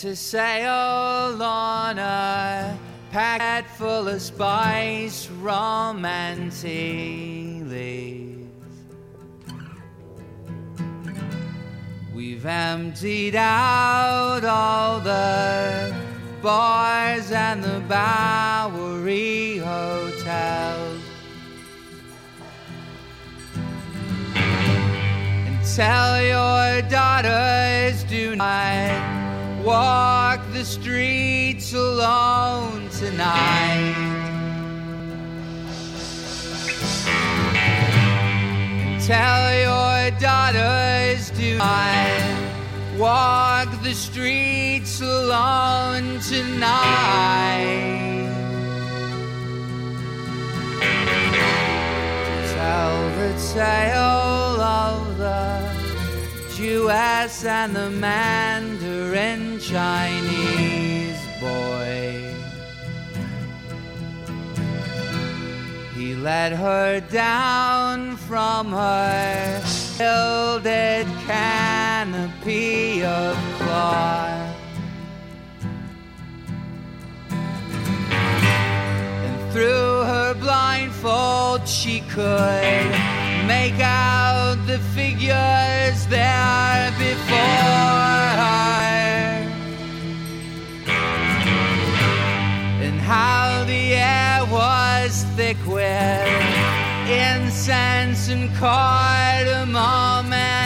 to sail on a packet full of spice, rum and tea leaves. We've emptied out all the bars and the Bowery hotels. And tell your daughters do not walk the streets alone tonight. And tell your daughters do not walk the streets alone tonight. Tell the tale of the Jewess and the Mandarin Chinese boy. He led her down from her gilded canopy of cloth. And through her blindfold she could make out the figures there before her. How the air was thick with incense and cardamom and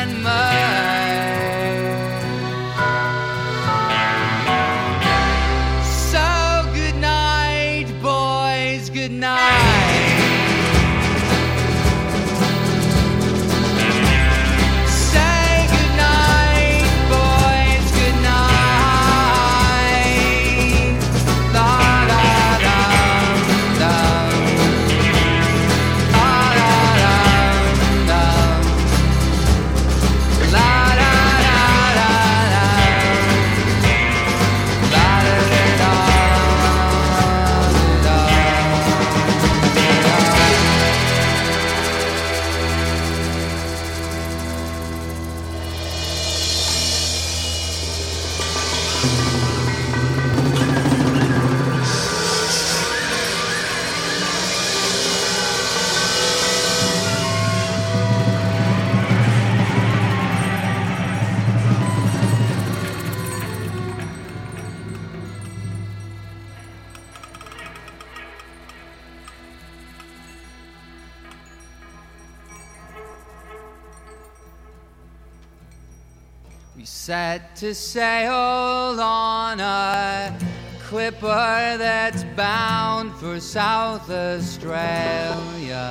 set to sail on a clipper that's bound for South Australia.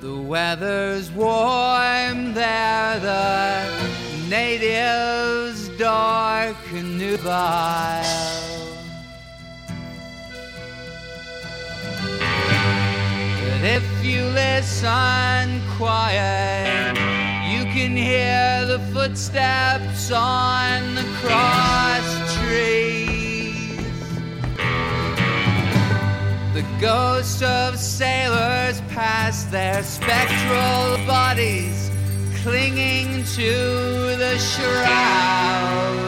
The weather's warm there, the natives dark and nubile. If you listen quiet, you can hear the footsteps on the cross trees. The ghosts of sailors pass their spectral bodies clinging to the shroud.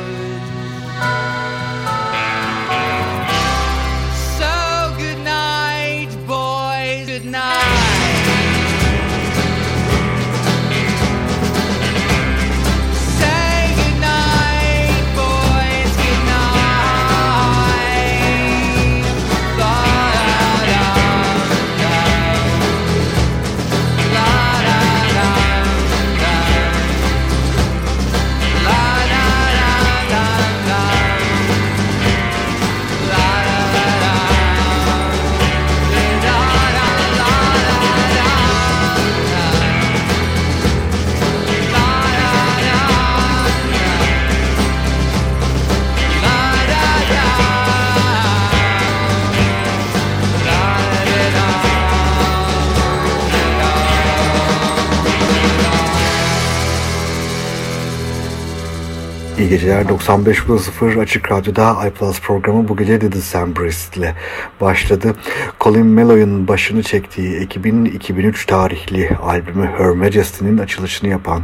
Geceler 95.0 Açık Radyo'da iPlus programı bu gece de Decemberist ile başladı. Colin Meloy'un başını çektiği ekibin 2003 tarihli albümü Her Majesty'nin açılışını yapan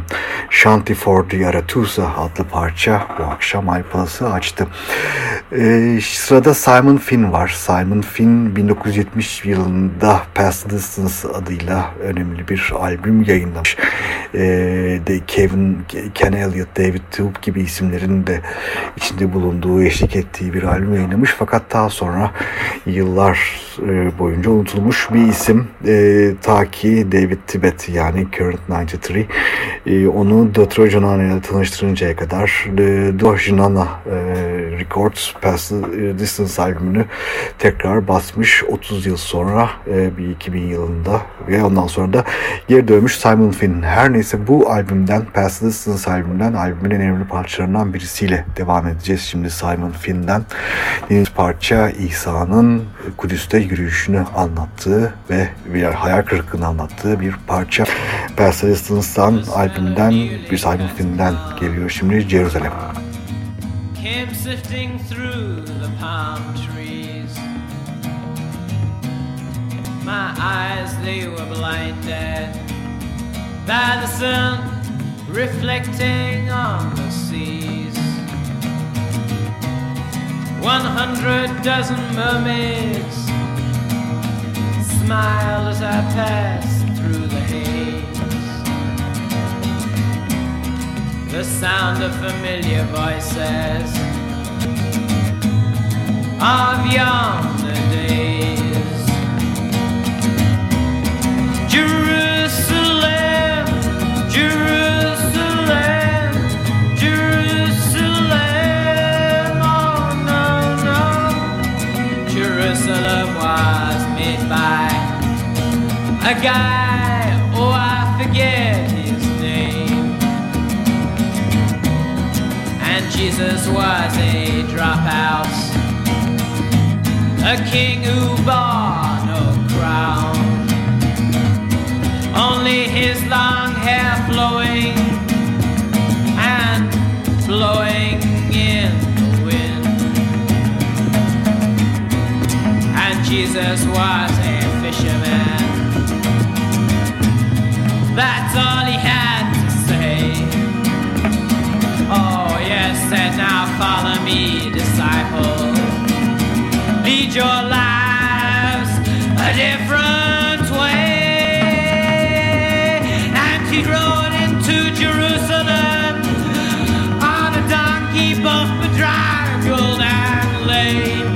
Shanty for the Arethusa adlı parça bu akşam iPlus'ı açtı. Ee, sırada Simon Finn var. Simon Finn 1970 yılında Past Distance adıyla önemli bir albüm yayınlamış. Ee, Kevin, Ken Elliott, David Tube gibi isimlerin de içinde bulunduğu, eşlik ettiği bir albüm yayınlamış. Fakat daha sonra yıllar e, boyunca unutulmuş bir isim. E, ta ki David Tibet yani Current 93 e, onu The Trojan ile tanıştırıncaya kadar The Dojinana e, Records Past Distance albümünü tekrar basmış 30 yıl sonra e, bir 2000 yılında ve ondan sonra da geri dönmüş Simon Finn. Her neyse bu albümden Past Distance albümünden albümün en önemli parçalarından birisiyle devam edeceğiz. Şimdi Simon Finn'den yeni parça İsa'nın Kudüs'te yürüyüşünü anlattığı ve bir hayal kırıklığını anlattığı bir parça. Distance'dan albümden bir Simon Finn'den geliyor şimdi Jerusalem. Came sifting through the palm trees My eyes they were blinded by the sun reflecting on the seas. One hundred dozen mermaids smiled as I passed through the haze. The sound of familiar voices of yonder days. Jerusalem, made by a guy, oh I forget his name. And Jesus was a dropout, a king who bore no crown. Only his long hair flowing and blowing Jesus was a fisherman. That's all he had to say. Oh, yes, and now follow me, disciples. Lead your lives a different way. And he rode into Jerusalem on a donkey, both bedraggled and lame.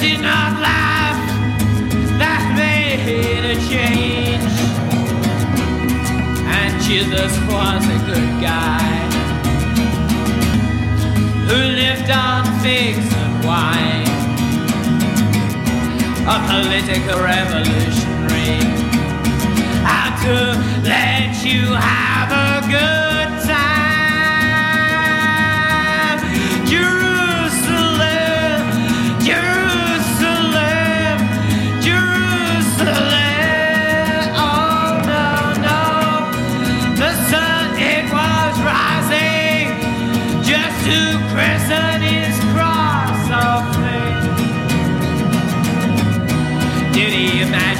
Did not laugh. That made a change. And Jesus was a good guy who lived on figs and wine. A political revolutionary how to let you have a good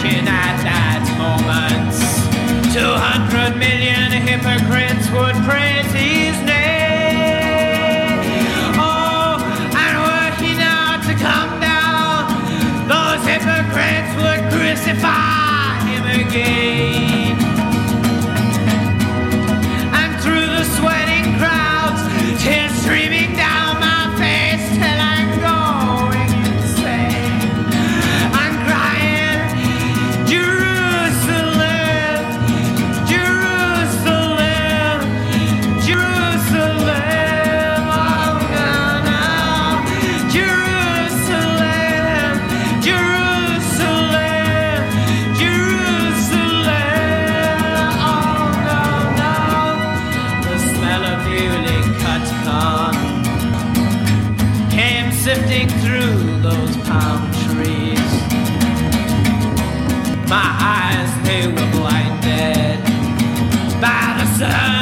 imagine at that moment 200 million hypocrites would praise his name? Oh, and were he now to come down, those hypocrites would crucify him again. came sifting through those palm trees. My eyes, they were blinded by the sun.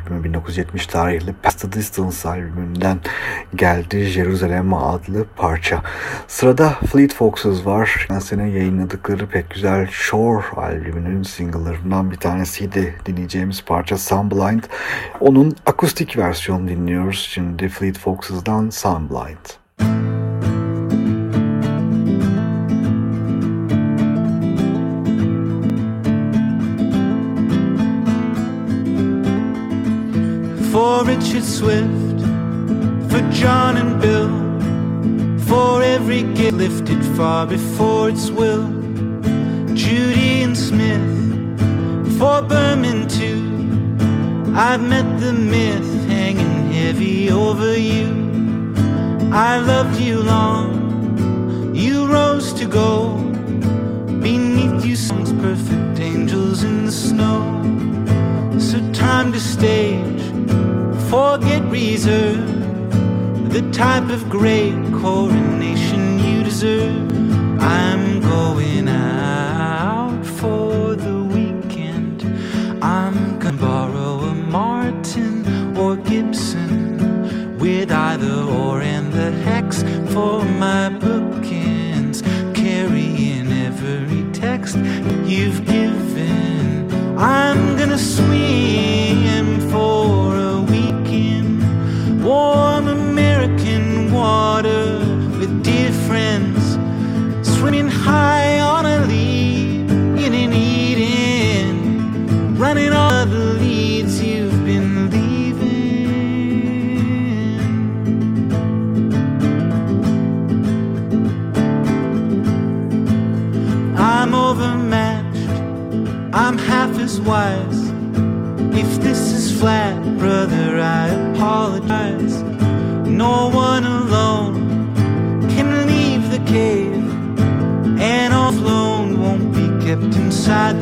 Albümü 1970 tarihli Past the Distance albümünden geldi Jerusalem adlı parça. Sırada Fleet Foxes var. Geçen sene yayınladıkları pek güzel Shore albümünün single'larından bir tanesiydi dinleyeceğimiz parça Sunblind. Onun akustik versiyonu dinliyoruz şimdi Fleet Foxes'dan Sunblind. For Richard Swift, for John and Bill, for every gift lifted far before its will, Judee and Smith, for Berman too. I've met the myth hanging heavy over you. I loved you long, you rose to go. Beneath you, songs perfect angels in the snow. So time to stage forget reserve, the type of great coronation you deserve. I'm going out for the weekend. I'm gonna borrow a Martin or Gibson with either or and the hex for my wise. If this is flat, brother, I apologize. No one alone can leave the cave, and all alone won't be kept inside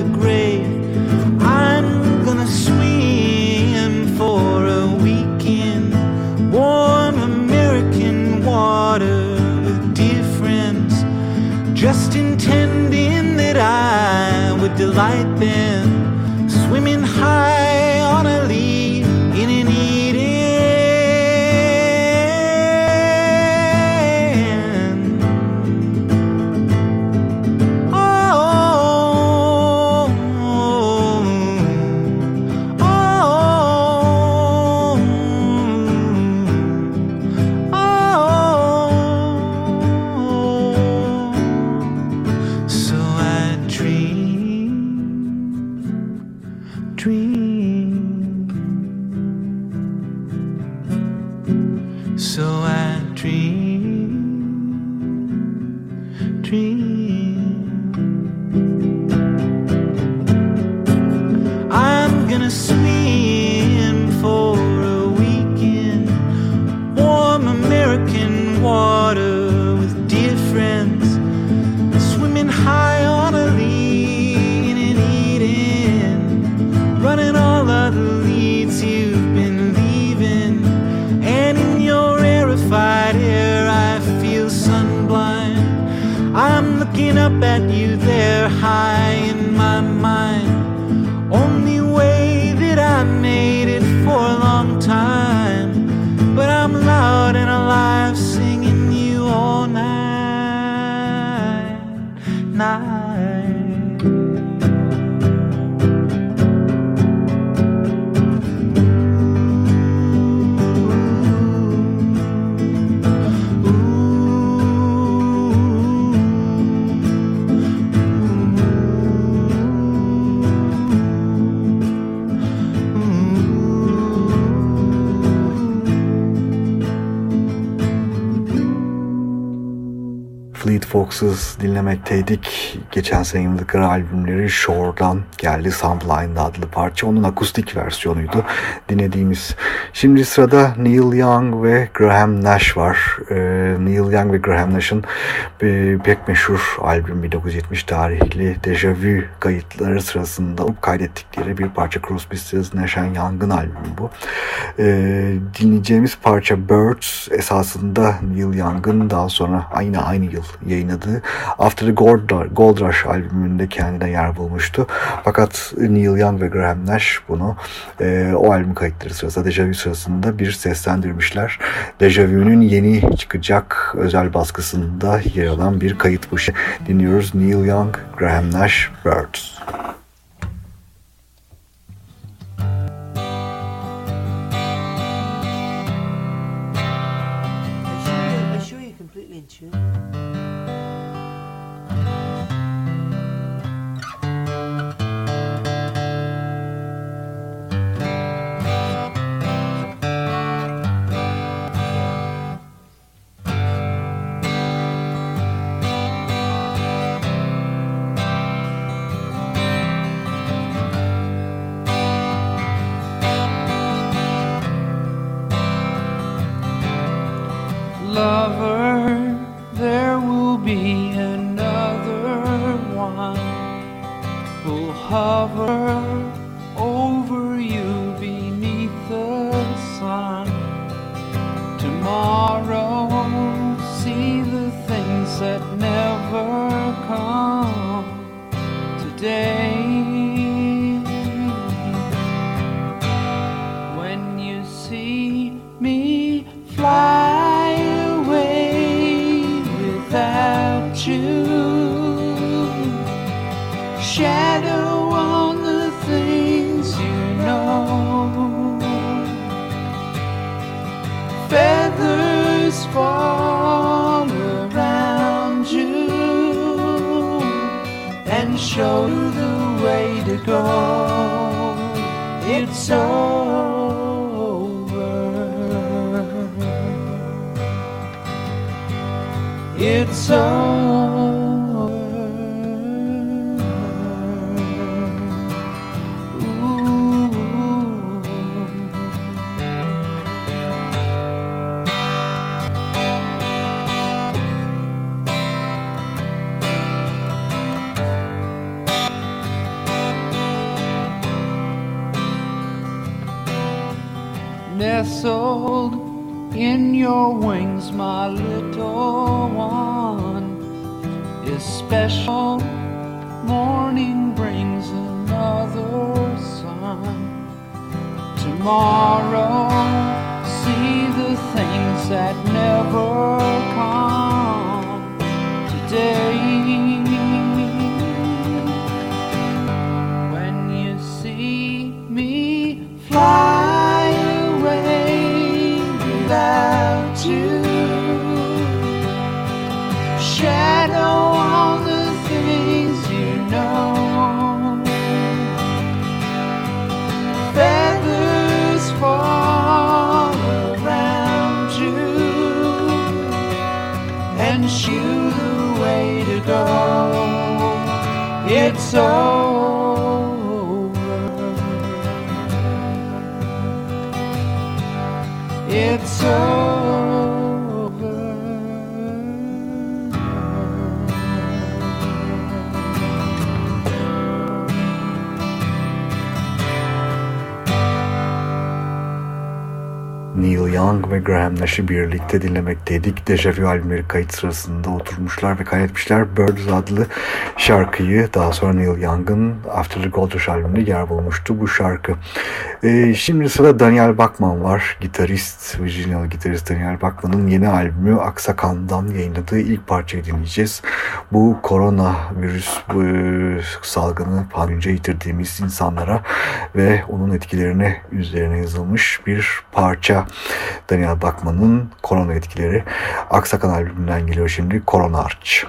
dinlemekteydik. Geçen sene yayınladıkları albümleri Shore'dan geldi. Sunblind adlı parça. Onun akustik versiyonuydu dinlediğimiz. Şimdi sırada Neil Young ve Graham Nash var. Ee, Neil Young ve Graham Nash'ın bir, pek meşhur albüm 1970 tarihli Deja Vu kayıtları sırasında kaydettikleri bir parça Crosby, Stills, Nash Young'ın albümü bu. Ee, dinleyeceğimiz parça Birds esasında Neil Young'ın daha sonra aynı aynı yıl yayınladığı After the Gold, Gold Rush albümünde kendine yer bulmuştu. Fakat Neil Young ve Graham Nash bunu e, o albüm kayıtları sırasında Deja Vu sırasında bir seslendirmişler. Deja Vu'nun yeni çıkacak özel baskısında yer alan bir kayıt bu. Dinliyoruz Neil Young, Graham Nash, Birds. Go. It's over. It's over. Neil Young ve Graham Nash'ı birlikte dinlemekteydik. Deja Vu albümleri kayıt sırasında oturmuşlar ve kaydetmişler. Birds adlı şarkıyı daha sonra Neil Young'ın After the Gold Rush albümünde yer bulmuştu bu şarkı. Ee, şimdi sırada Daniel Bachman var. Gitarist, Virginialı gitarist Daniel Bachman'ın yeni albümü Aksakan'dan yayınladığı ilk parçayı dinleyeceğiz. Bu korona virüs bu, e, salgını pandemice yitirdiğimiz insanlara ve onun etkilerini üzerine yazılmış bir parça. Daniel Bachman'ın korona etkileri Aksakan albümünden geliyor şimdi Korona Arch.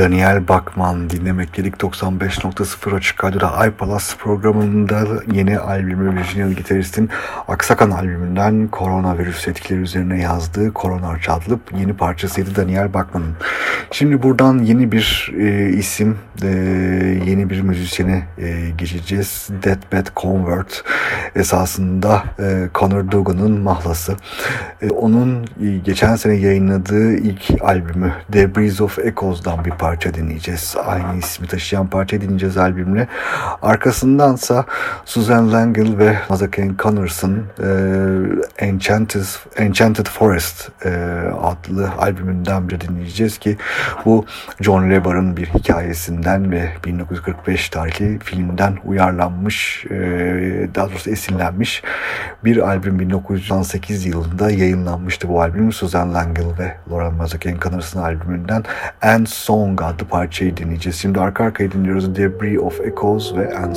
Daniel Bakman dinlemek 95.0 Açık Radyo'da iPalaz programında yeni albümü Virginia gitaristin Aksakan albümünden koronavirüs etkileri üzerine yazdığı Korona adlı yeni parçasıydı Daniel Bakman'ın. Şimdi buradan yeni bir e, isim, e, yeni bir müzisyene e, geçeceğiz. Deathbed Convert esasında e, Conor Dugan'ın mahlası. E, onun e, geçen sene yayınladığı ilk albümü Debris of Echoes'dan bir parça dinleyeceğiz. Aynı ismi taşıyan parça dinleyeceğiz albümle. Arkasındansa Susan Langle ve Mazaken Connors'ın e, Enchanted, Enchanted Forest e, adlı albümünden bir dinleyeceğiz ki bu John Lebar'ın bir hikayesinden ve 1945 tarihli filmden uyarlanmış, e, daha doğrusu esinlenmiş bir albüm 1998 yılında yayınlanmıştı bu albüm. Susan Langle ve Laura Mazaken Connors'ın albümünden And Song adlı parçayı dinleyeceğiz. Şimdi arka arkaya dinliyoruz Debris of Echoes ve And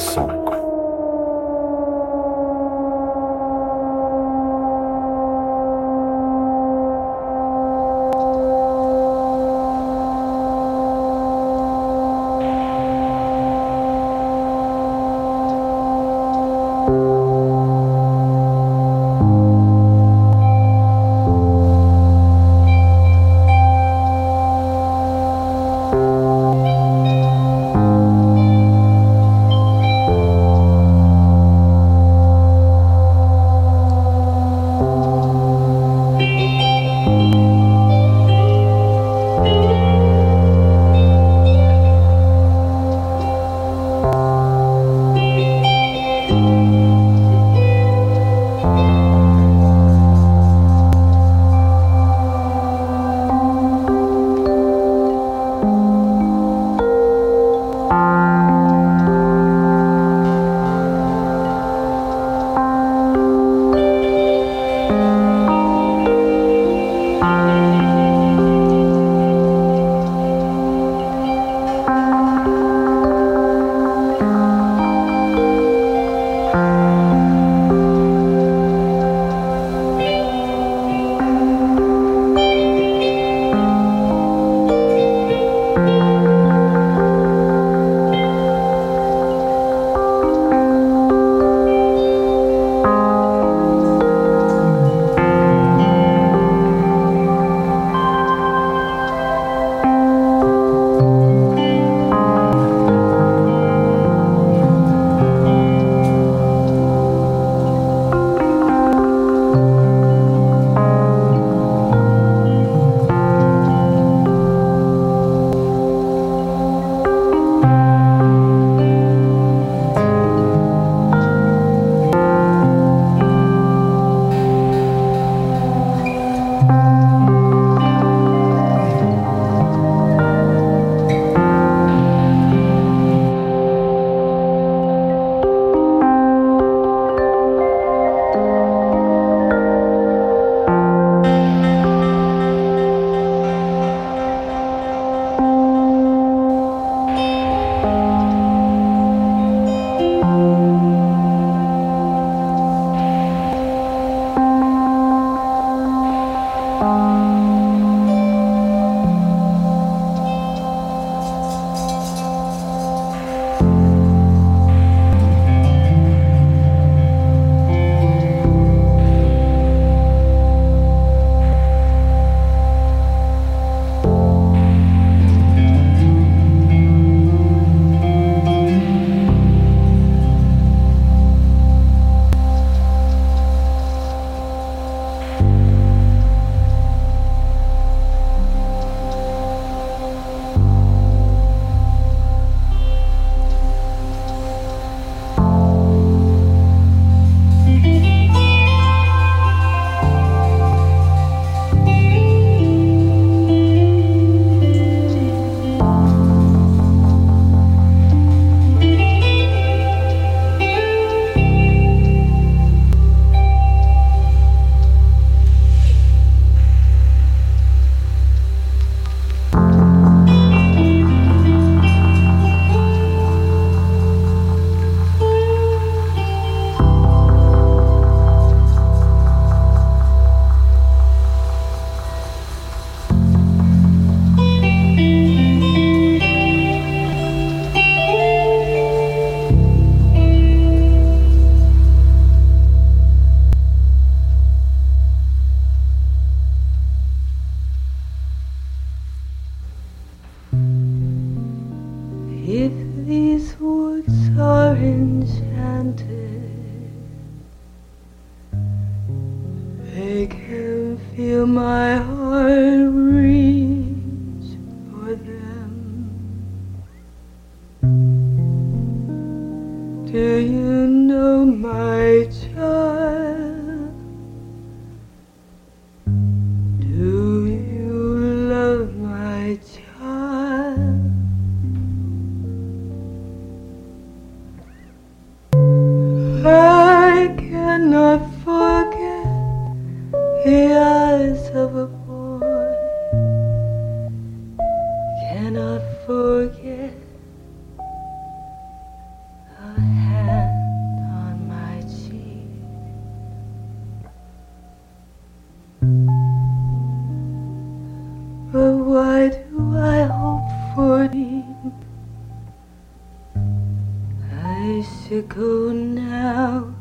go now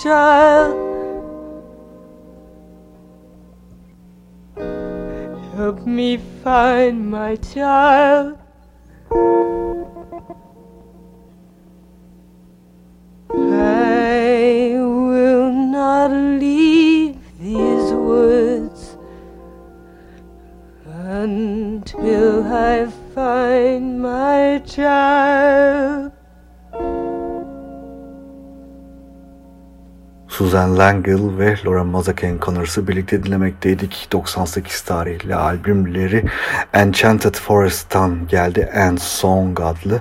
child? Help me find my child. I will not leave these woods until I find my child. Susan Langle ve Laura Mazzaken Connors'ı birlikte dinlemekteydik. 98 tarihli albümleri Enchanted Forest'tan geldi. And Song adlı.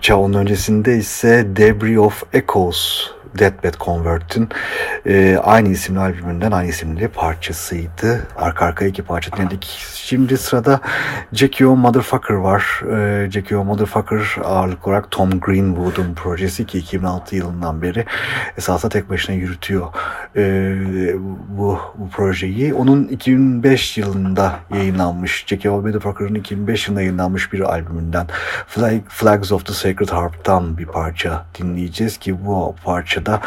Çağın öncesinde ise Debris of Echoes Deathbed Convert'in e, aynı isimli albümünden aynı isimli parçasıydı. Arka arkaya iki parça dinledik. Şimdi sırada Jackie O Motherfucker var. E, Jackie O Motherfucker ağırlık olarak Tom Greenwood'un projesi ki 2006 yılından beri esasında tek başına yürütüyor e, bu, bu projeyi. Onun 2005 yılında yayınlanmış Jackie O Motherfucker'ın 2005 yılında yayınlanmış bir albümünden Flag, Flags of the Sacred Harp'tan bir parça dinleyeceğiz ki bu parça parçada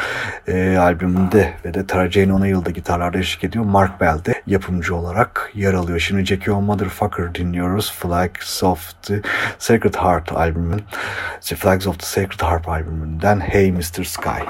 e, albümünde ve de Tara ona yılda gitarlarda eşlik ediyor. Mark Bell de yapımcı olarak yer alıyor. Şimdi Jackie O Motherfucker dinliyoruz. Flags of the Sacred Heart albümün The Flags of the Sacred Harp albümünden Hey Mr. Sky.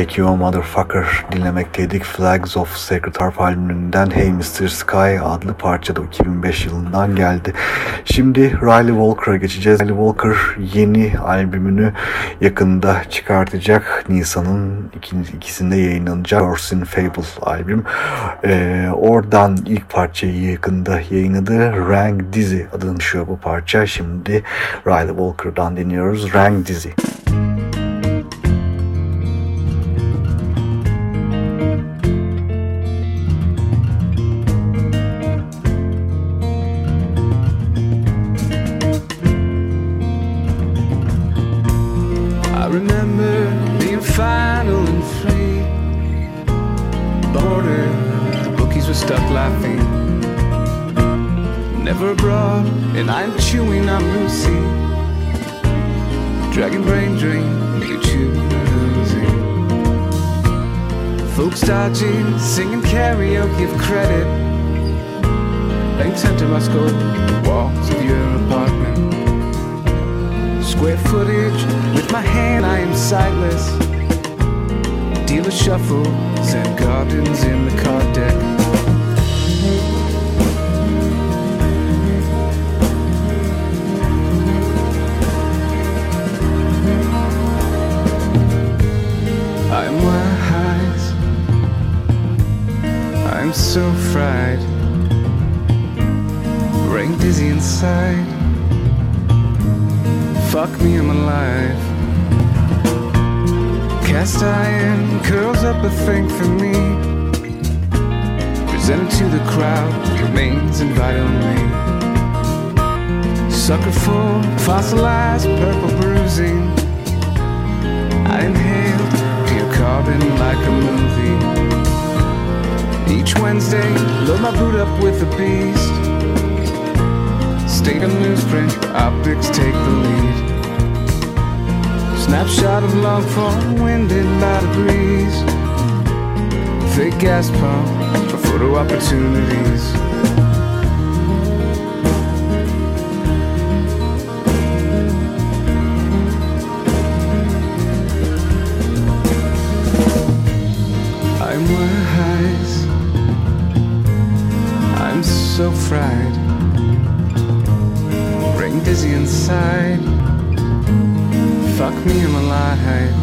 Check You Motherfucker dinlemekteydik. Flags of Sacred Harp albümünden Hey Mr. Sky adlı parça da 2005 yılından geldi. Şimdi Riley Walker'a geçeceğiz. Riley Walker yeni albümünü yakında çıkartacak. Nisan'ın ikisinde yayınlanacak Orsin Fable albüm. Ee, oradan ilk parçayı yakında yayınladı. Rang Dizzy adını taşıyor bu parça. Şimdi Riley Walker'dan dinliyoruz. Rang Dizzy. Dodging, singing karaoke of credit. Laying to my scope, the walls of your apartment. Square footage, with my hand I am sightless. Dealer shuffles and gardens in the card deck. I'm so fried, brain dizzy inside. Fuck me, I'm alive. Cast iron curls up a thing for me. Presented to the crowd, remains invite only. Sucker full, fossilized purple bruising. I inhaled pure carbon like a movie. Each Wednesday, load my boot up with the beast. State of newsprint, optics take the lead. Snapshot of long form, winded by the breeze. Fake gas pump for photo opportunities. Fried, brain dizzy inside. Fuck me, I'm alive.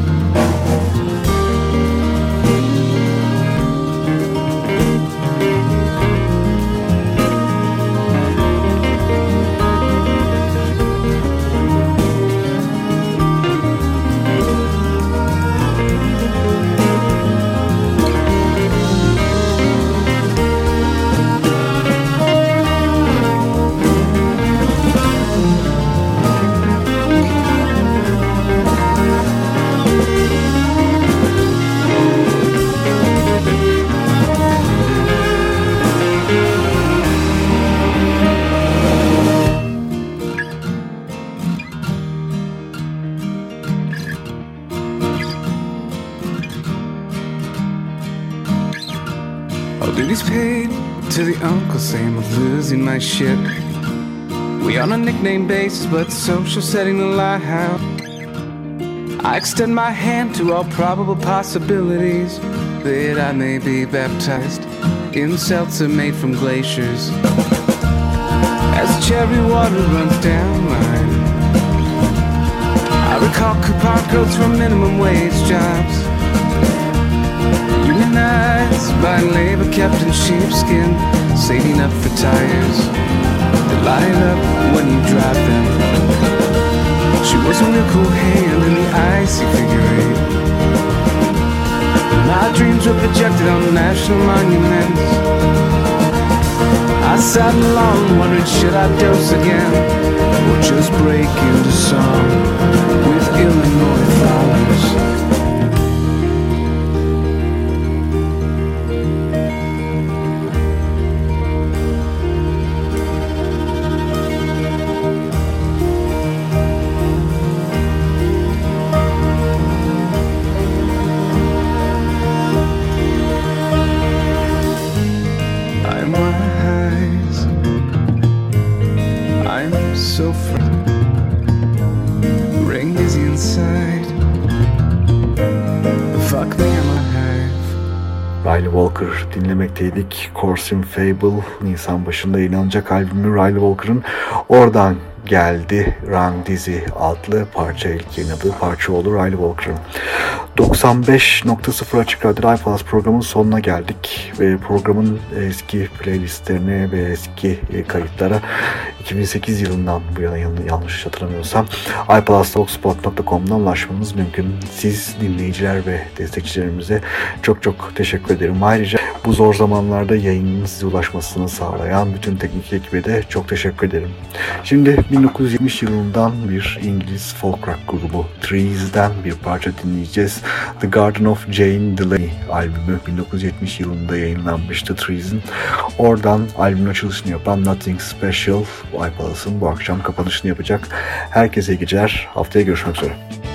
My shit. We on a nickname basis, but social setting the lighthouse. I extend my hand to all probable possibilities that I may be baptized in seltzer made from glaciers. As cherry water runs down mine, I recall coupon codes from minimum wage jobs. Unionized by labor kept in sheepskin saving up for tires that light up when you drive them. She was a real cool hand in the icy figure eight. My dreams were projected on national monuments. I sat along wondering should I dose again or just break into song with Illinois flowers. Dinlemekteydik. Course in Fable Nisan başında yayınlanacak albümü Riley Walker'ın oradan geldi. Rang Dizi adlı parça ilk yayınladığı parça olur Riley Walker'ın. 95.0 Açık Radyo iPlus programın sonuna geldik ve programın eski playlistlerine ve eski e, kayıtlara 2008 yılından bu yana yanlış hatırlamıyorsam iPlusTalkspot.com'dan ulaşmanız mümkün. Siz dinleyiciler ve destekçilerimize çok çok teşekkür ederim. Ayrıca bu zor zamanlarda yayının size ulaşmasını sağlayan bütün teknik ekibe de çok teşekkür ederim. Şimdi 1970 yılından bir İngiliz folk rock grubu Trees'den bir parça dinleyeceğiz. The Garden of Jane Delaney albümü 1970 yılında yayınlanmıştı Trees'in. Oradan albümün açılışını yapan Nothing Special iPalas'ın bu akşam kapanışını yapacak. Herkese iyi geceler. Haftaya görüşmek üzere.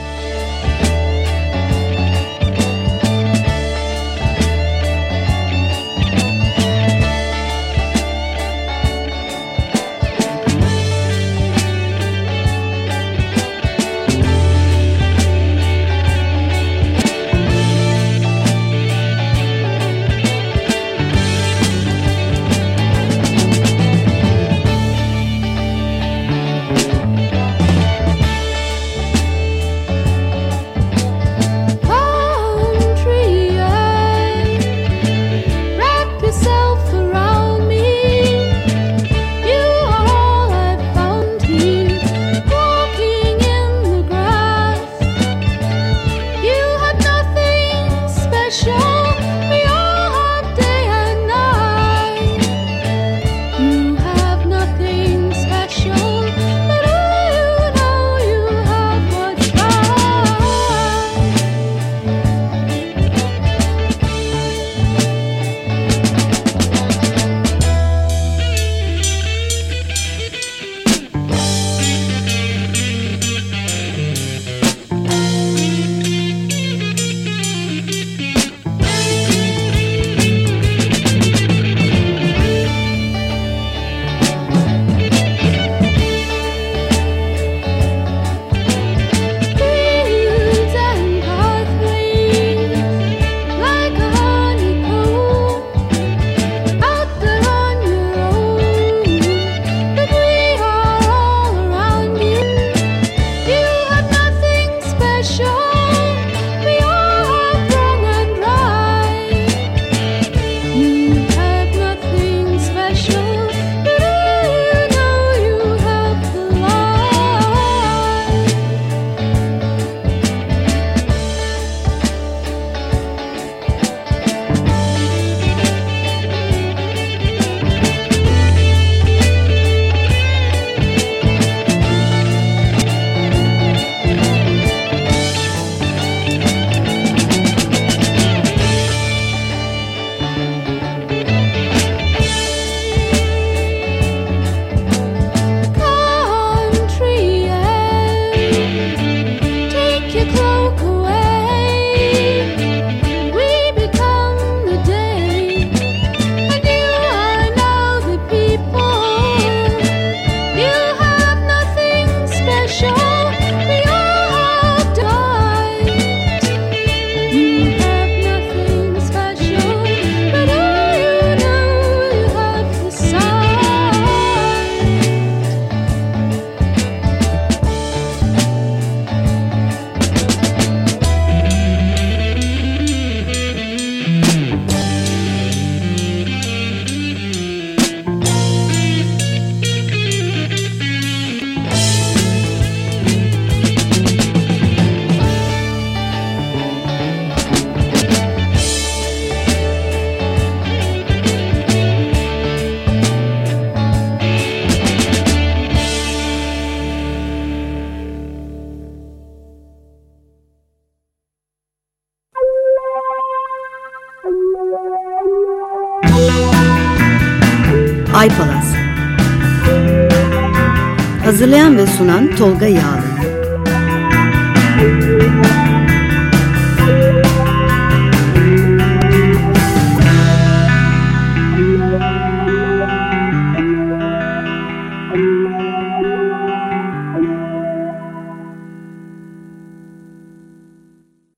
做个样